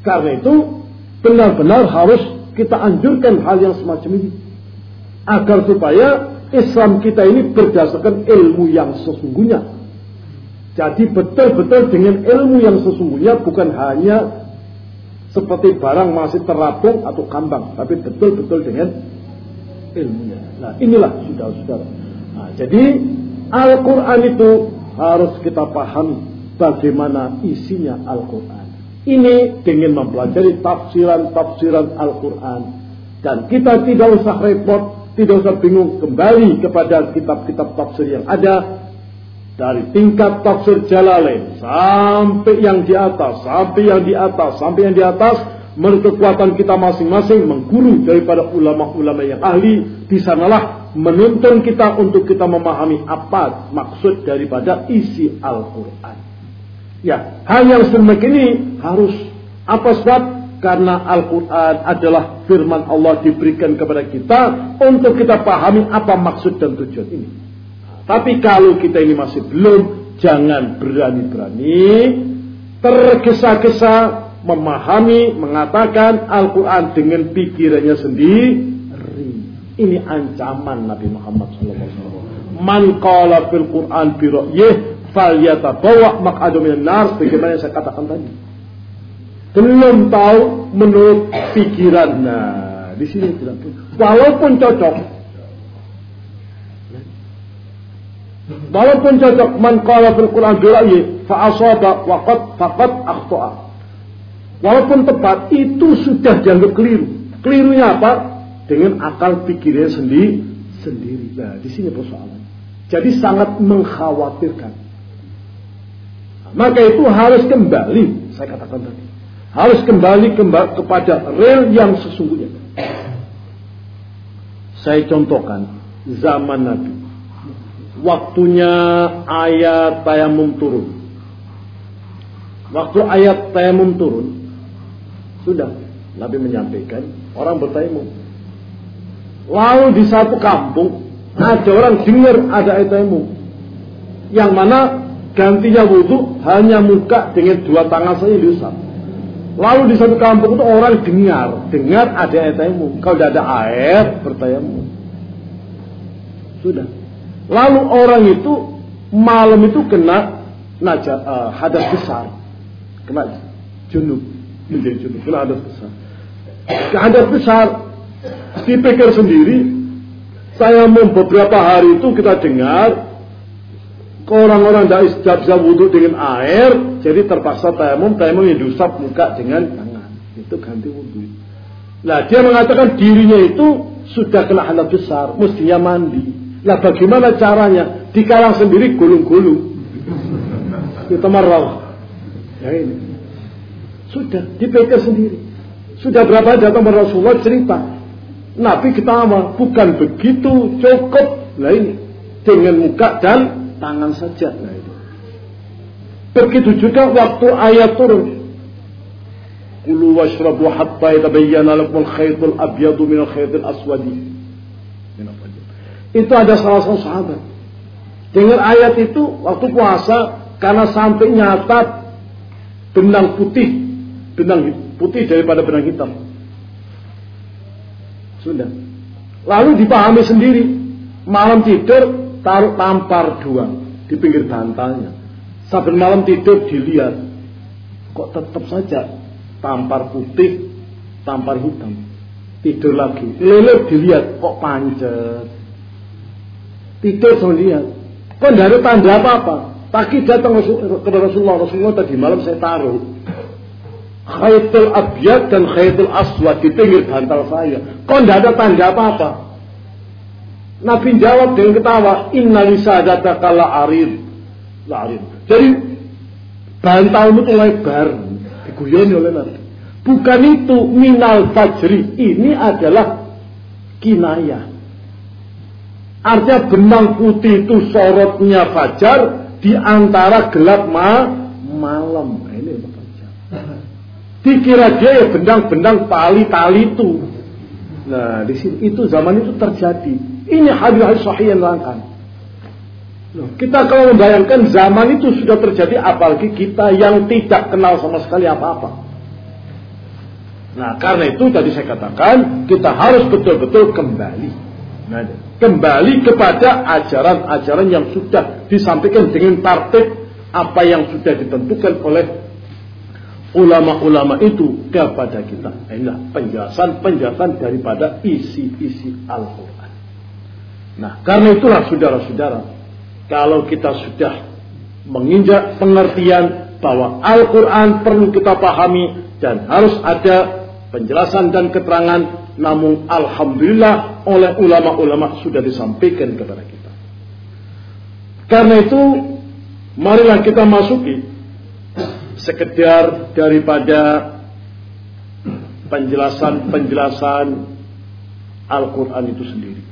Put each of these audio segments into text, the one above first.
Karena itu benar-benar harus kita anjurkan hal yang semacam ini. Agar supaya Islam kita ini berdasarkan ilmu yang sesungguhnya. Jadi betul-betul dengan ilmu yang sesungguhnya bukan hanya seperti barang masih terapung atau kambang, tapi betul-betul dengan ilmunya. Nah inilah saudara-saudara. Nah, jadi Al-Quran itu harus kita pahami bagaimana isinya Al-Quran. Ini dengan mempelajari tafsiran-tafsiran Al-Quran. Dan kita tidak usah repot, tidak usah bingung kembali kepada kitab-kitab tafsir yang ada. Dari tingkat tafsir Jalalain sampai yang di atas, sampai yang di atas, sampai yang di atas. Menurut kekuatan kita masing-masing mengguru daripada ulama-ulama yang ahli. Di sanalah menuntun kita untuk kita memahami apa maksud daripada isi Al-Quran. Ya, hal yang semacam ini harus apa sebab? Karena Al-Quran adalah firman Allah diberikan kepada kita untuk kita pahami apa maksud dan tujuan ini. Tapi kalau kita ini masih belum, jangan berani-berani tergesa-gesa memahami, mengatakan Al-Quran dengan pikirannya sendiri. Ini ancaman Nabi Muhammad SAW. Man qala fil Quran bi falyatabawa maq'adu minan nar bagaimana yang saya katakan tadi. Belum tahu menurut pikiran. Nah, di sini tidak Walaupun cocok. Walaupun cocok man qala fil Quran bi ra'yi fa asaba wa qad faqad akhta'a. Walaupun tepat itu sudah dianggap keliru. Kelirunya apa? Dengan akal pikirnya sendiri sendiri. Nah, di sini persoalan. Jadi sangat mengkhawatirkan. Maka itu harus kembali, saya katakan tadi. Harus kembali kembali kepada real yang sesungguhnya. Saya contohkan zaman Nabi. Waktunya ayat tayamum turun. Waktu ayat tayamum turun, sudah Nabi menyampaikan orang bertayamum. Lalu di satu kampung ada orang dengar ada ayat tayamum. Yang mana gantinya wudhu hanya muka dengan dua tangan saja diusap. Lalu di satu kampung itu orang dengar, dengar ada air tayamum. Kalau tidak ada air, bertayamum. Sudah. Lalu orang itu malam itu kena naja, uh, hadas besar, kena junub, menjadi junub, kena hadas besar. Hadas besar, dipikir sendiri, saya beberapa hari itu kita dengar orang-orang tidak bisa wudhu dengan air, jadi terpaksa tayamum, tayamum yang diusap muka dengan tangan. Itu ganti wudhu. Nah dia mengatakan dirinya itu sudah kena hadas besar, mestinya mandi. Nah bagaimana caranya? Dikalang sendiri gulung-gulung. Itu marah. Ya ini. Sudah dipikir sendiri. Sudah berapa datang Rasulullah cerita. Nabi ketawa, bukan begitu cukup. Nah ini dengan muka dan tangan saja. Nah itu. Begitu juga waktu ayat turun. Kulu washrabu hatta yatabayyana lakum al-khaytul abyadu min al-khaytil aswadi. Itu ada salah satu sahabat. Dengan ayat itu waktu puasa karena sampai nyata benang putih, benang putih daripada benang hitam. Sudah. Lalu dipahami sendiri. Malam tidur taruh tampar dua di pinggir bantalnya. Sampai malam tidur dilihat, kok tetap saja tampar putih, tampar hitam. Tidur lagi, lele dilihat, kok pancet. Tidur lihat, kok ada tanda apa-apa. Pagi datang ke Rasulullah, Rasulullah tadi malam saya taruh. Khaytul abyad dan khaytul aswad di pinggir bantal saya. Kok tidak ada tanda apa-apa? Nabi jawab dengan ketawa, Inna lisadata kala arid. arid. Jadi bantalmu itu lebar, diguyoni oleh Nabi. Bukan itu minal fajri. Ini adalah kinaya. Artinya benang putih itu sorotnya fajar di antara gelap ma malam. Nah, ini fajar. Dikira dia ya benang-benang tali-tali itu. Nah, di sini itu zaman itu terjadi. Ini hadis-hadis sahih yang langkan. Kita kalau membayangkan zaman itu sudah terjadi apalagi kita yang tidak kenal sama sekali apa-apa. Nah, karena itu tadi saya katakan kita harus betul-betul kembali. Nah, kembali kepada ajaran-ajaran yang sudah disampaikan dengan tertib apa yang sudah ditentukan oleh ulama-ulama itu kepada kita. Inilah penjelasan-penjelasan daripada isi-isi Al-Quran. Nah, karena itulah saudara-saudara, kalau kita sudah menginjak pengertian bahwa Al-Quran perlu kita pahami dan harus ada penjelasan dan keterangan, namun Alhamdulillah oleh ulama-ulama sudah disampaikan kepada kita. Karena itu, marilah kita masuki sekedar daripada penjelasan-penjelasan Al-Quran itu sendiri.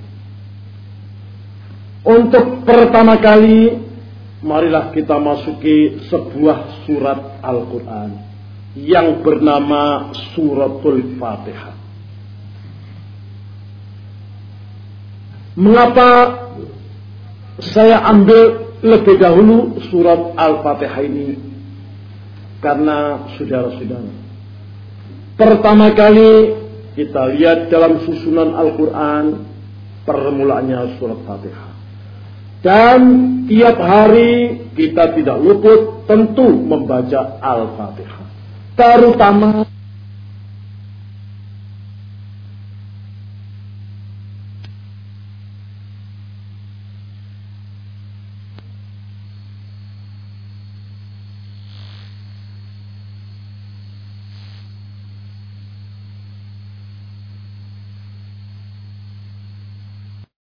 Untuk pertama kali, marilah kita masuki sebuah surat Al-Quran yang bernama Suratul Fatihah. Mengapa saya ambil lebih dahulu surat Al-Fatihah ini karena saudara-saudara, pertama kali kita lihat dalam susunan Al-Quran, permulaannya surat Fatihah. Dan tiap hari kita tidak luput tentu membaca Al-Fatihah. Terutama